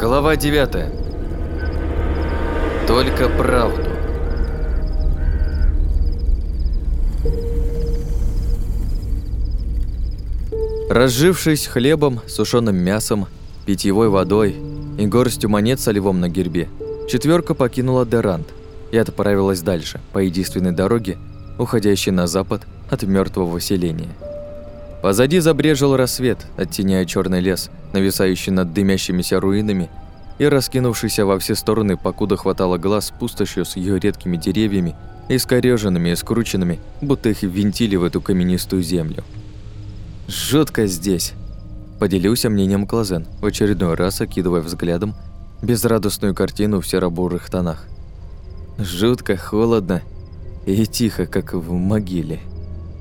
Глава 9. Только правду. Разжившись хлебом, сушеным мясом, питьевой водой и горстью монет со львом на гербе, четверка покинула Дерант и отправилась дальше, по единственной дороге, уходящей на запад от мертвого селения. Позади забрежил рассвет, оттеняя черный лес, нависающий над дымящимися руинами и раскинувшийся во все стороны, покуда хватало глаз пустошью с ее редкими деревьями, искорёженными и скрученными, будто их винтили в эту каменистую землю. «Жутко здесь», – поделился мнением Клазен, в очередной раз окидывая взглядом безрадостную картину в серо-бурых тонах. «Жутко, холодно и тихо, как в могиле».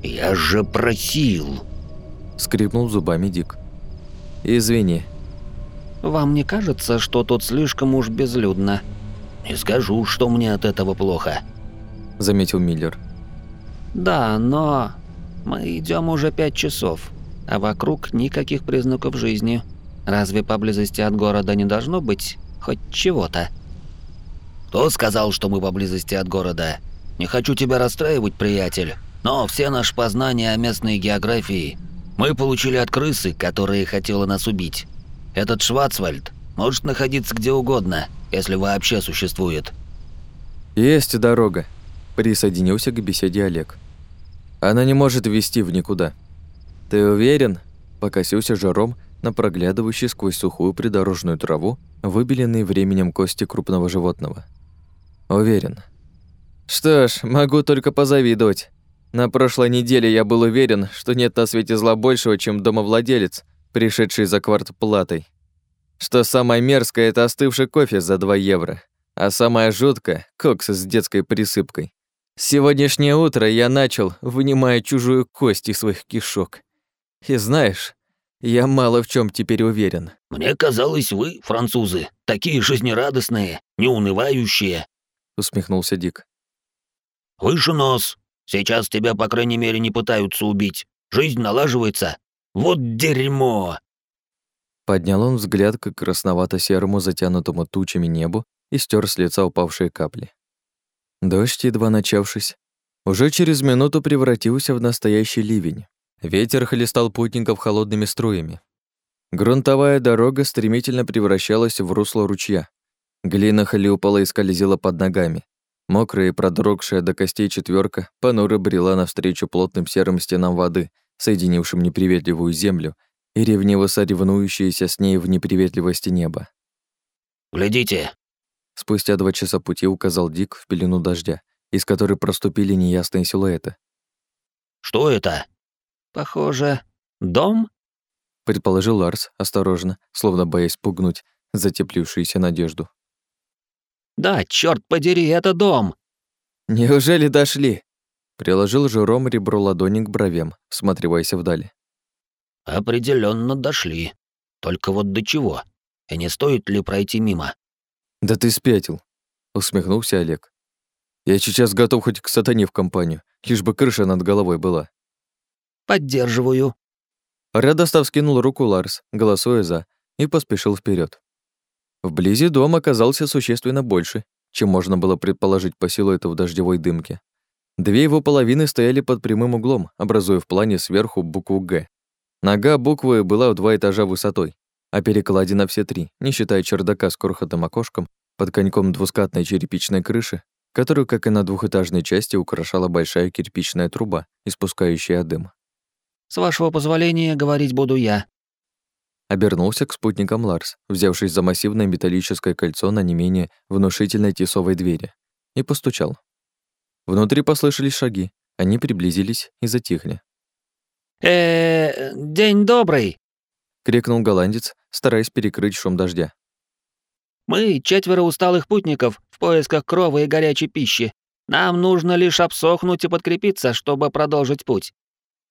«Я же просил!» Скрипнул зубами Дик. «Извини». «Вам не кажется, что тут слишком уж безлюдно?» «Не скажу, что мне от этого плохо», — заметил Миллер. «Да, но мы идем уже пять часов, а вокруг никаких признаков жизни. Разве поблизости от города не должно быть хоть чего-то?» «Кто сказал, что мы поблизости от города? Не хочу тебя расстраивать, приятель, но все наши познания о местной географии мы получили от крысы, которая хотела нас убить. Этот Шварцвальд может находиться где угодно, если вообще существует. Есть дорога, присоединился к беседе Олег. Она не может вести в никуда. Ты уверен? Покосился жаром на проглядывающий сквозь сухую придорожную траву выбеленные временем кости крупного животного. Уверен. Что ж, могу только позавидовать. На прошлой неделе я был уверен, что нет на свете зла большего, чем домовладелец, пришедший за квартплатой. Что самое мерзкое – это остывший кофе за 2 евро, а самое жуткое – кокс с детской присыпкой. Сегодняшнее утро я начал, вынимая чужую кость из своих кишок. И знаешь, я мало в чем теперь уверен. «Мне казалось, вы, французы, такие жизнерадостные, неунывающие», — усмехнулся Дик. «Выше нос, Сейчас тебя, по крайней мере, не пытаются убить. Жизнь налаживается. Вот дерьмо!» Поднял он взгляд к красновато-серому затянутому тучами небу и стер с лица упавшие капли. Дождь, едва начавшись, уже через минуту превратился в настоящий ливень. Ветер хлестал путников холодными струями. Грунтовая дорога стремительно превращалась в русло ручья. Глина хлюпала и скользила под ногами. Мокрая и продрогшая до костей четверка понуро брела навстречу плотным серым стенам воды, соединившим неприветливую землю и ревниво соревнующиеся с ней в неприветливости неба. «Глядите!» Спустя два часа пути указал Дик в пелену дождя, из которой проступили неясные силуэты. «Что это?» «Похоже, дом?» предположил Ларс осторожно, словно боясь пугнуть затеплившуюся надежду. Да, черт подери, это дом. Неужели дошли? Приложил Жером ребро ладони к бровям, всматриваясь вдали. Определенно дошли. Только вот до чего? И не стоит ли пройти мимо? Да ты спятил, усмехнулся Олег. Я сейчас готов хоть к сатане в компанию, лишь бы крыша над головой была. Поддерживаю. Радостав скинул руку Ларс, голосуя за, и поспешил вперед. Вблизи дом оказался существенно больше, чем можно было предположить по силуэту в дождевой дымке. Две его половины стояли под прямым углом, образуя в плане сверху букву «Г». Нога буквы была в два этажа высотой, а перекладина все три, не считая чердака с крохотным окошком под коньком двускатной черепичной крыши, которую, как и на двухэтажной части, украшала большая кирпичная труба, испускающая дым. «С вашего позволения говорить буду я», Обернулся к спутникам Ларс, взявшись за массивное металлическое кольцо на не менее внушительной тесовой двери, и постучал. Внутри послышались шаги, они приблизились и затихли. э день добрый!» — крикнул голландец, стараясь перекрыть шум дождя. «Мы четверо усталых путников в поисках крова и горячей пищи. Нам нужно лишь обсохнуть и подкрепиться, чтобы продолжить путь.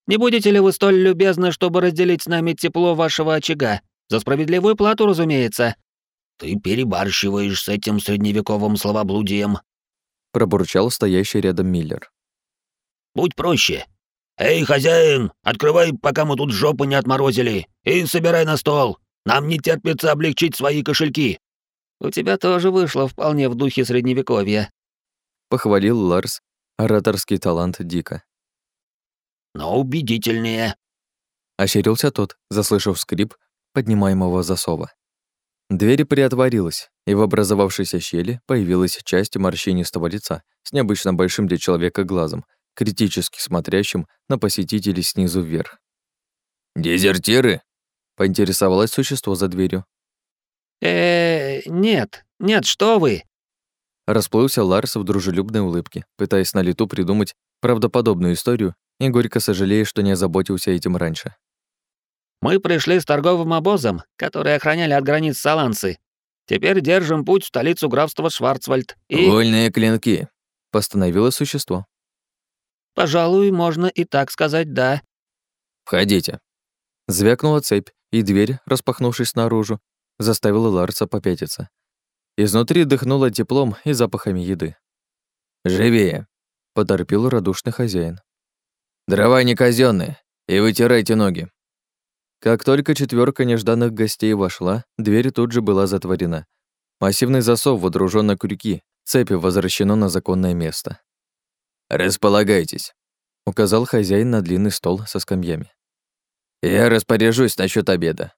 Не будете ли вы столь любезны, чтобы разделить с нами тепло вашего очага? За справедливую плату, разумеется». «Ты перебарщиваешь с этим средневековым словоблудием», — пробурчал стоящий рядом Миллер. «Будь проще. Эй, хозяин, открывай, пока мы тут жопы не отморозили, и собирай на стол. Нам не терпится облегчить свои кошельки!» «У тебя тоже вышло вполне в духе средневековья», — похвалил Ларс ораторский талант Дика. «Но убедительнее», — ощерился тот, заслышав скрип поднимаемого засова. Дверь приотворилась, и в образовавшейся щели появилась часть морщинистого лица с необычно большим для человека глазом, критически смотрящим на посетителей снизу вверх. «Дезертиры?» — поинтересовалось существо за дверью. э нет, нет, что вы!» Расплылся Ларс в дружелюбной улыбке, пытаясь на лету придумать правдоподобную историю и горько сожалея, что не озаботился этим раньше. Мы пришли с торговым обозом, который охраняли от границ Саланцы. Теперь держим путь в столицу графства Шварцвальд и...» «Вольные клинки», — постановило существо. «Пожалуй, можно и так сказать «да». «Входите». Звякнула цепь, и дверь, распахнувшись наружу, заставила Ларса попятиться. Изнутри дыхнуло теплом и запахами еды. «Живее», — поторопил радушный хозяин. «Дрова не казенные, и вытирайте ноги». Как только четверка нежданных гостей вошла, дверь тут же была затворена. Массивный засов водружен на крюки, цепи возвращено на законное место. «Располагайтесь», — указал хозяин на длинный стол со скамьями. «Я распоряжусь насчет обеда».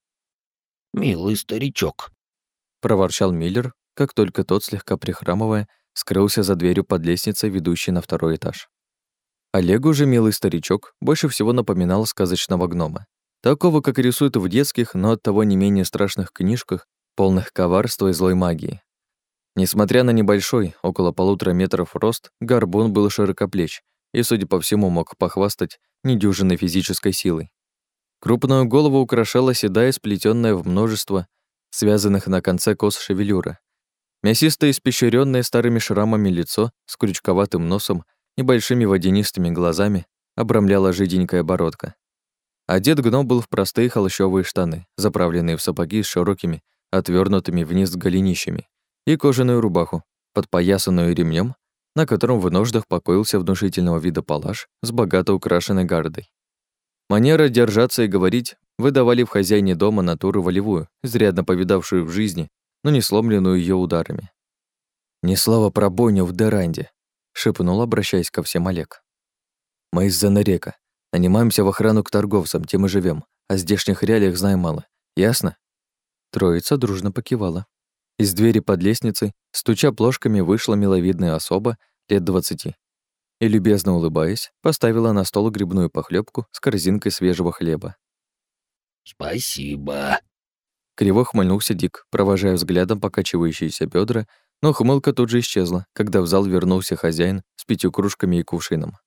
«Милый старичок», — проворчал Миллер, как только тот, слегка прихрамывая, скрылся за дверью под лестницей, ведущей на второй этаж. Олегу же милый старичок больше всего напоминал сказочного гнома. Такого, как рисуют в детских, но оттого не менее страшных книжках, полных коварства и злой магии. Несмотря на небольшой, около полутора метров рост, Горбун был широкоплеч и, судя по всему, мог похвастать недюжинной физической силой. Крупную голову украшала седая, сплетенная в множество связанных на конце кос шевелюра. Мясистое, испещренное старыми шрамами лицо с крючковатым носом и большими водянистыми глазами обрамляла жиденькая бородка. Одет гном был в простые холщовые штаны, заправленные в сапоги с широкими, отвернутыми вниз голенищами, и кожаную рубаху, подпоясанную ремнем, на котором в нождах покоился внушительного вида палаш с богато украшенной гардой. Манера держаться и говорить выдавали в хозяине дома натуру волевую, изрядно повидавшую в жизни, но не сломленную ее ударами. «Ни слова про бойню в Деранде», — шепнул, обращаясь ко всем Олег. «Мы из Занарека. Нанимаемся в охрану к торговцам, тем и живем, а здешних реалиях знаем мало. Ясно?» Троица дружно покивала. Из двери под лестницей, стуча плошками, вышла миловидная особа лет двадцати. И, любезно улыбаясь, поставила на стол грибную похлебку с корзинкой свежего хлеба. «Спасибо», Криво хмыльнулся Дик, провожая взглядом покачивающиеся бедра, но хмылка тут же исчезла, когда в зал вернулся хозяин с пятью кружками и кувшином.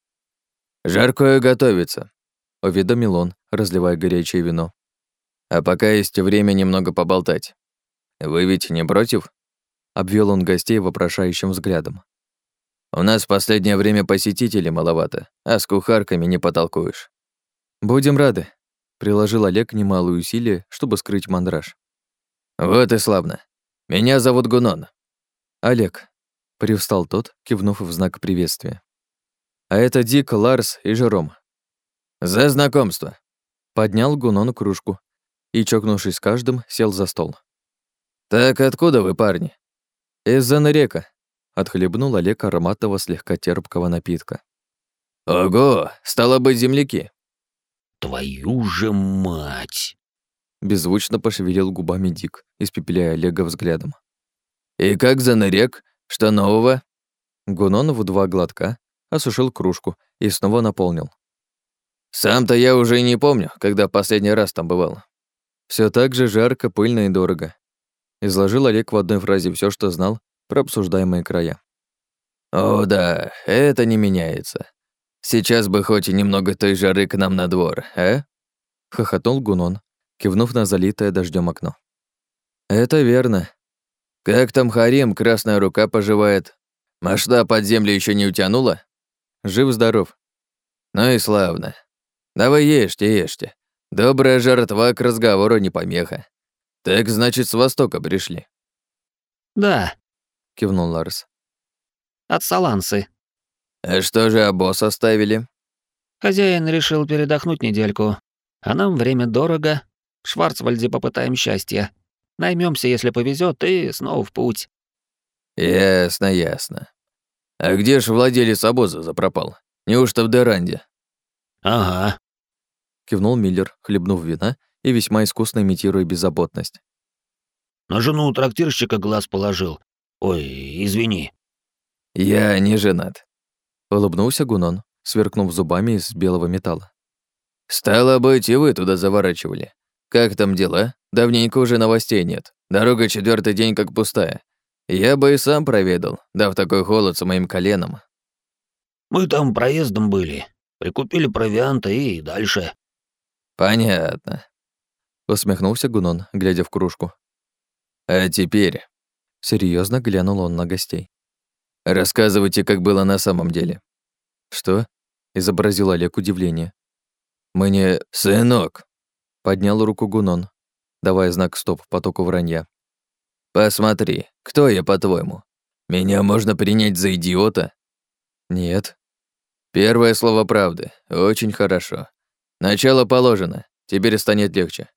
«Жаркое готовится», — уведомил он, разливая горячее вино. «А пока есть время немного поболтать. Вы ведь не против?» Обвел он гостей вопрошающим взглядом. «У нас в последнее время посетителей маловато, а с кухарками не потолкуешь». «Будем рады», — приложил Олег немалые усилия, чтобы скрыть мандраж. «Вот и славно. Меня зовут Гунон». «Олег», — привстал тот, кивнув в знак приветствия. А это Дик, Ларс и Жером. За знакомство. Поднял Гунон кружку и, чокнувшись с каждым, сел за стол. Так откуда вы, парни? Из Занарека. Отхлебнул Олег ароматного слегка терпкого напитка. Ого, стало быть, земляки. Твою же мать! Беззвучно пошевелил губами Дик, испепеляя Олега взглядом. «И как Занарек? Что нового?» Гунон в два глотка осушил кружку и снова наполнил. «Сам-то я уже и не помню, когда последний раз там бывал. Все так же жарко, пыльно и дорого». Изложил Олег в одной фразе все, что знал про обсуждаемые края. «О да, это не меняется. Сейчас бы хоть и немного той жары к нам на двор, а?» Хохотнул Гунон, кивнув на залитое дождем окно. «Это верно. Как там Харим, красная рука поживает? Машта под землю еще не утянула?» Жив-здоров. Ну и славно. Давай ешьте, ешьте. Добрая жертва к разговору не помеха. Так значит, с востока пришли. Да, кивнул Ларс. От Салансы. А что же обоз оставили? Хозяин решил передохнуть недельку. А нам время дорого. В Шварцвальде попытаем счастье. Наймемся, если повезет, и снова в путь. Ясно, ясно. А где ж владелец обоза запропал? Неужто в Деранде? Ага. Кивнул Миллер, хлебнув вина и весьма искусно имитируя беззаботность. На жену трактирщика глаз положил. Ой, извини. Я не женат. Улыбнулся Гунон, сверкнув зубами из белого металла. Стало быть, и вы туда заворачивали. Как там дела? Давненько уже новостей нет. Дорога четвертый день как пустая. Я бы и сам проведал, дав такой холод с моим коленом. Мы там проездом были. Прикупили провианта и дальше. Понятно. Усмехнулся Гунон, глядя в кружку. А теперь... Серьезно глянул он на гостей. Рассказывайте, как было на самом деле. Что? Изобразил Олег удивление. Мне... Сынок! Поднял руку Гунон, давая знак стоп потоку вранья. Посмотри, кто я, по-твоему? Меня можно принять за идиота? Нет. Первое слово правды. Очень хорошо. Начало положено. Теперь станет легче.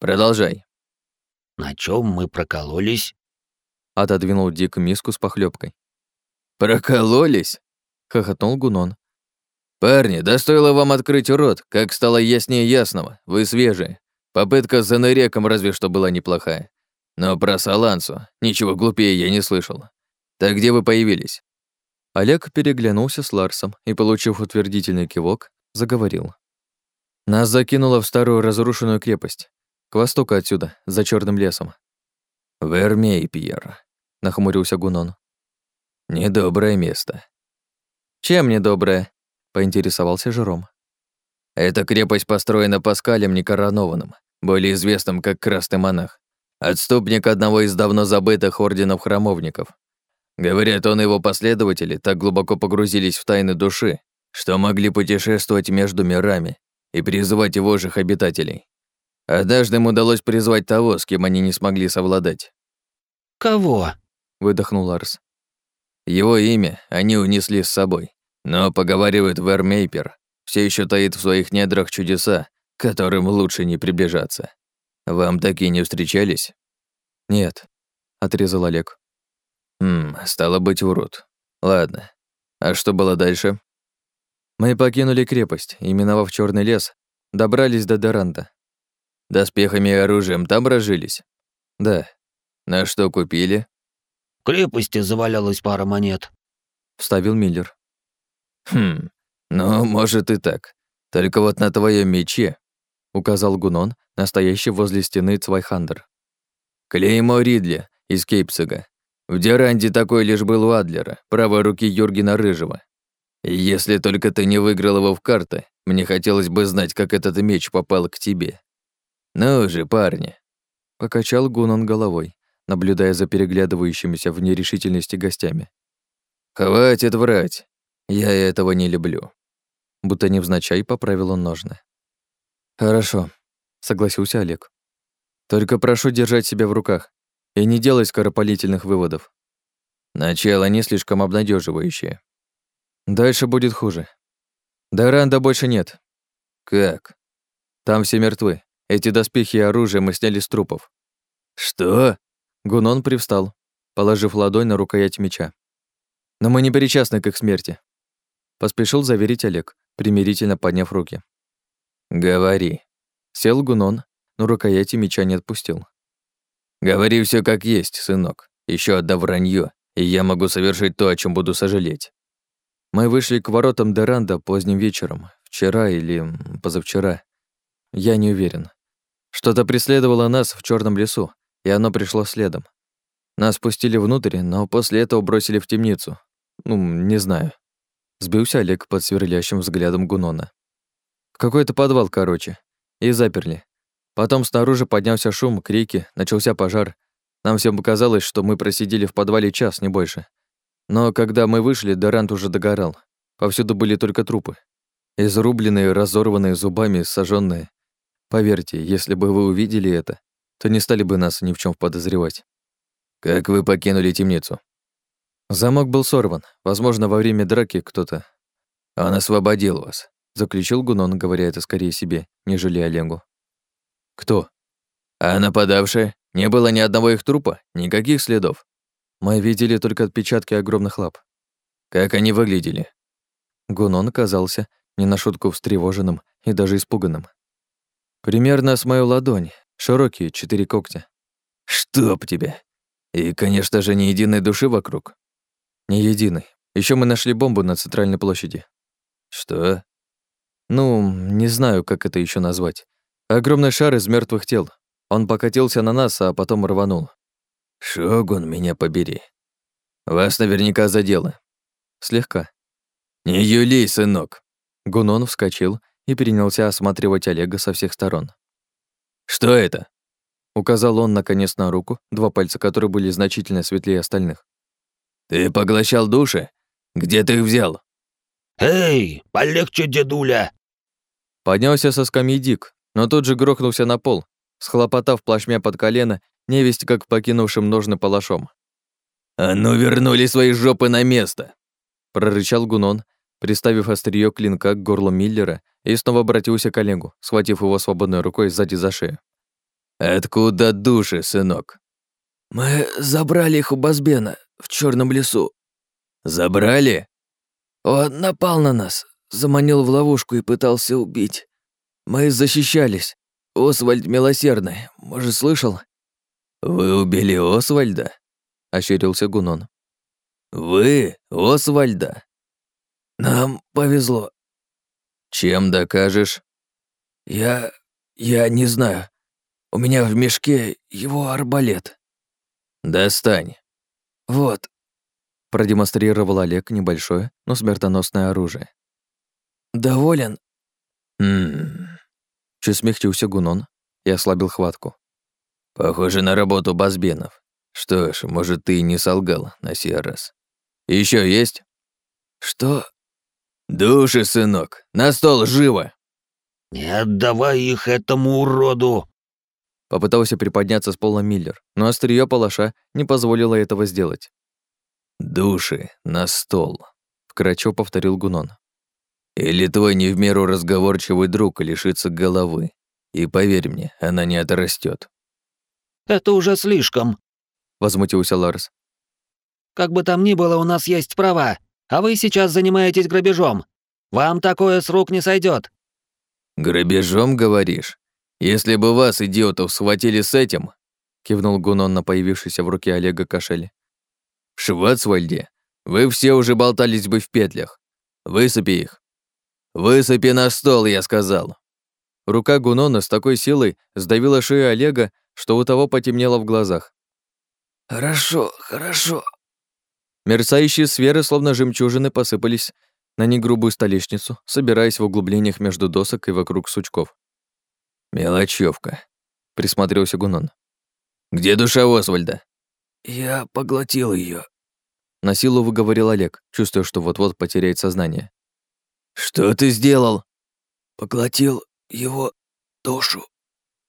Продолжай. На чем мы прокололись? Отодвинул Дик миску с похлебкой. Прокололись? Хохотнул Гунон. Парни, да стоило вам открыть рот, как стало яснее ясного. Вы свежие. Попытка с заныреком разве что была неплохая. Но про Салансу ничего глупее я не слышал. Так где вы появились? Олег переглянулся с Ларсом и, получив утвердительный кивок, заговорил. Нас закинуло в старую разрушенную крепость. К востоку отсюда, за черным лесом. Вермей, Пьер, нахмурился Гунон. Недоброе место. Чем недоброе? Поинтересовался Жером. Эта крепость построена Паскалем Некоронованным, более известным как Красный Монах, отступник одного из давно забытых орденов храмовников. Говорят, он и его последователи так глубоко погрузились в тайны души, что могли путешествовать между мирами и призывать его же обитателей. Однажды им удалось призвать того, с кем они не смогли совладать. «Кого?» — выдохнул Ларс. Его имя они унесли с собой, но, поговаривает Вермейпер, все еще таит в своих недрах чудеса, к которым лучше не приближаться. Вам такие не встречались? Нет, отрезал Олег. Хм, стало быть, врут. Ладно. А что было дальше? Мы покинули крепость и, миновав черный лес, добрались до Доранта. Доспехами и оружием там разжились? Да. На что купили? В крепости завалялась пара монет. Вставил Миллер. Хм, ну, может и так. Только вот на твоем мече, указал Гунон на стоящий возле стены Цвайхандер. Клеймо Ридли из Кейпсага. В Деранде такой лишь был у Адлера, правой руки Юргена Рыжего. если только ты не выиграл его в карты, мне хотелось бы знать, как этот меч попал к тебе. Ну же, парни. Покачал Гунон головой, наблюдая за переглядывающимися в нерешительности гостями. Хватит врать. Я этого не люблю. Будто невзначай поправил он ножны. Хорошо, согласился Олег. Только прошу держать себя в руках и не делай скоропалительных выводов. Начало не слишком обнадеживающее. Дальше будет хуже. Доранда больше нет. Как? Там все мертвы. Эти доспехи и оружие мы сняли с трупов. Что? Гунон привстал, положив ладонь на рукоять меча. Но мы не причастны к их смерти. Поспешил заверить Олег, примирительно подняв руки. «Говори». Сел Гунон, но рукояти меча не отпустил. «Говори все как есть, сынок. Еще одно вранье, и я могу совершить то, о чем буду сожалеть». Мы вышли к воротам Деранда поздним вечером, вчера или позавчера. Я не уверен. Что-то преследовало нас в черном лесу, и оно пришло следом. Нас пустили внутрь, но после этого бросили в темницу. Ну, не знаю. Сбился Олег под сверлящим взглядом Гунона. В какой-то подвал, короче. И заперли. Потом снаружи поднялся шум, крики, начался пожар. Нам всем показалось, что мы просидели в подвале час, не больше. Но когда мы вышли, Дорант уже догорал. Повсюду были только трупы. Изрубленные, разорванные зубами, сожженные. Поверьте, если бы вы увидели это, то не стали бы нас ни в чем подозревать. Как вы покинули темницу? Замок был сорван. Возможно, во время драки кто-то... Он освободил вас, заключил Гунон, говоря это скорее себе, нежели Олегу. Кто? А нападавшие? Не было ни одного их трупа? Никаких следов? Мы видели только отпечатки огромных лап. Как они выглядели? Гунон казался не на шутку встревоженным и даже испуганным. Примерно с мою ладонь, широкие, четыре когтя. Чтоб тебе! И, конечно же, ни единой души вокруг. Ни единой. Еще мы нашли бомбу на центральной площади. Что? Ну, не знаю, как это еще назвать. Огромный шар из мертвых тел. Он покатился на нас, а потом рванул. Шогун, меня побери. Вас наверняка задело. Слегка. Не юли, сынок. Гунон вскочил и перенялся осматривать Олега со всех сторон. Что это? Указал он наконец на руку, два пальца которой были значительно светлее остальных. «Ты поглощал души? Где ты их взял?» «Эй, полегче, дедуля!» Поднялся со скамьи Дик, но тут же грохнулся на пол, схлопотав плашмя под колено, невесть как покинувшим ножны палашом. «А ну вернули свои жопы на место!» прорычал Гунон, приставив острие клинка к горлу Миллера и снова обратился к Олегу, схватив его свободной рукой сзади за шею. «Откуда души, сынок?» «Мы забрали их у Базбена в черном лесу». «Забрали?» «Он напал на нас, заманил в ловушку и пытался убить. Мы защищались. Освальд Милосердный, может, слышал?» «Вы убили Освальда?» — ощерился Гунон. «Вы Освальда?» «Нам повезло». «Чем докажешь?» «Я... я не знаю. У меня в мешке его арбалет». «Достань». «Вот». Продемонстрировал Олег небольшое, но смертоносное оружие. «Доволен?» «Ммм...» Чуть смягчился Гунон и ослабил хватку. «Похоже на работу Базбенов. Что ж, может, ты и не солгал на сей раз. Еще есть?» «Что?» «Души, сынок! На стол, живо!» «Не отдавай их этому уроду!» Попытался приподняться с пола Миллер, но острие палаша не позволило этого сделать. «Души на стол», — вкратчиво повторил Гунон. «Или твой не в меру разговорчивый друг лишится головы. И поверь мне, она не отрастет. «Это уже слишком», — возмутился Ларс. «Как бы там ни было, у нас есть права, а вы сейчас занимаетесь грабежом. Вам такое с рук не сойдет. «Грабежом, говоришь? Если бы вас, идиотов, схватили с этим, кивнул Гунон на появившийся в руке Олега кошель. В Шварцвальде вы все уже болтались бы в петлях. Высыпи их. Высыпи на стол, я сказал. Рука Гунона с такой силой сдавила шею Олега, что у того потемнело в глазах. «Хорошо, хорошо». Мерцающие сферы, словно жемчужины, посыпались на негрубую столешницу, собираясь в углублениях между досок и вокруг сучков. «Мелочевка», — присмотрелся Гунон. «Где душа Освальда?» «Я поглотил ее. На силу выговорил Олег, чувствуя, что вот-вот потеряет сознание. «Что ты сделал?» «Поглотил его душу».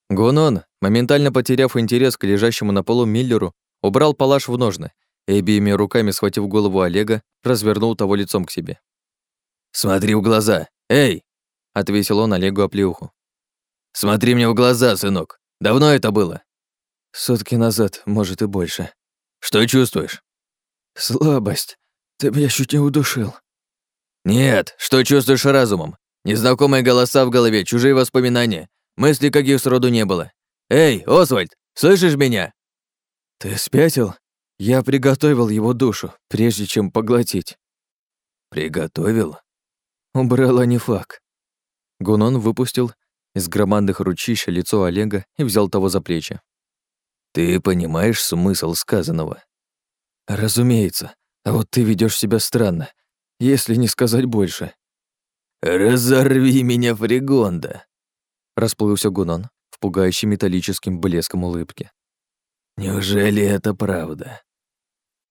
Гунон, моментально потеряв интерес к лежащему на полу Миллеру, убрал палаш в ножны и обеими руками, схватив голову Олега, развернул того лицом к себе. «Смотри в глаза! Эй!» — отвесил он Олегу оплеуху. Смотри мне в глаза, сынок. Давно это было? Сутки назад, может и больше. Что чувствуешь? Слабость. Ты меня чуть не удушил. Нет, что чувствуешь разумом? Незнакомые голоса в голове, чужие воспоминания. Мыслей каких сроду не было. Эй, Освальд, слышишь меня? Ты спятил? Я приготовил его душу, прежде чем поглотить. Приготовил? Убрал анифак. Гунон выпустил из громадных ручищ лицо Олега и взял того за плечи. «Ты понимаешь смысл сказанного?» «Разумеется. А вот ты ведешь себя странно, если не сказать больше». «Разорви меня, Фригонда!» Расплылся Гунон в пугающем металлическим блеском улыбки. «Неужели это правда?»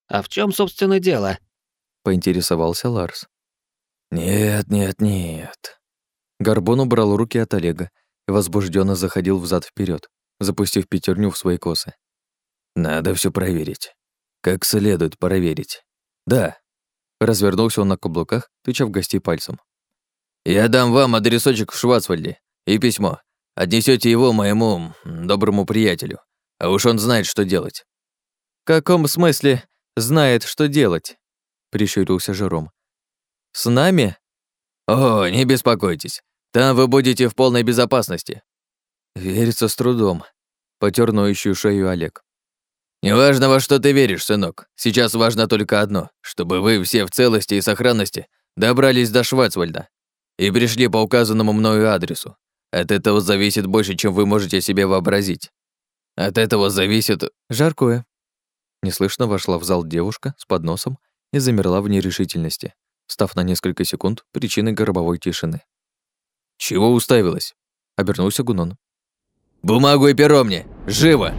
«А в чем собственно, дело?» Поинтересовался Ларс. «Нет, нет, нет. Горбон убрал руки от Олега и возбужденно заходил взад вперед, запустив пятерню в свои косы. «Надо все проверить. Как следует проверить. Да». Развернулся он на каблуках, тыча в гостей пальцем. «Я дам вам адресочек в Шварцвальде и письмо. Отнесете его моему доброму приятелю. А уж он знает, что делать». «В каком смысле знает, что делать?» — прищурился Жером. «С нами?» «О, не беспокойтесь. Там вы будете в полной безопасности». Верится с трудом. Потер ноющую шею Олег. «Неважно, во что ты веришь, сынок. Сейчас важно только одно, чтобы вы все в целости и сохранности добрались до Шварцвальда и пришли по указанному мною адресу. От этого зависит больше, чем вы можете себе вообразить. От этого зависит... Жаркое. Неслышно вошла в зал девушка с подносом и замерла в нерешительности, став на несколько секунд причиной гробовой тишины. «Чего уставилась?» — обернулся Гунон. «Бумагу и перо мне! Живо!»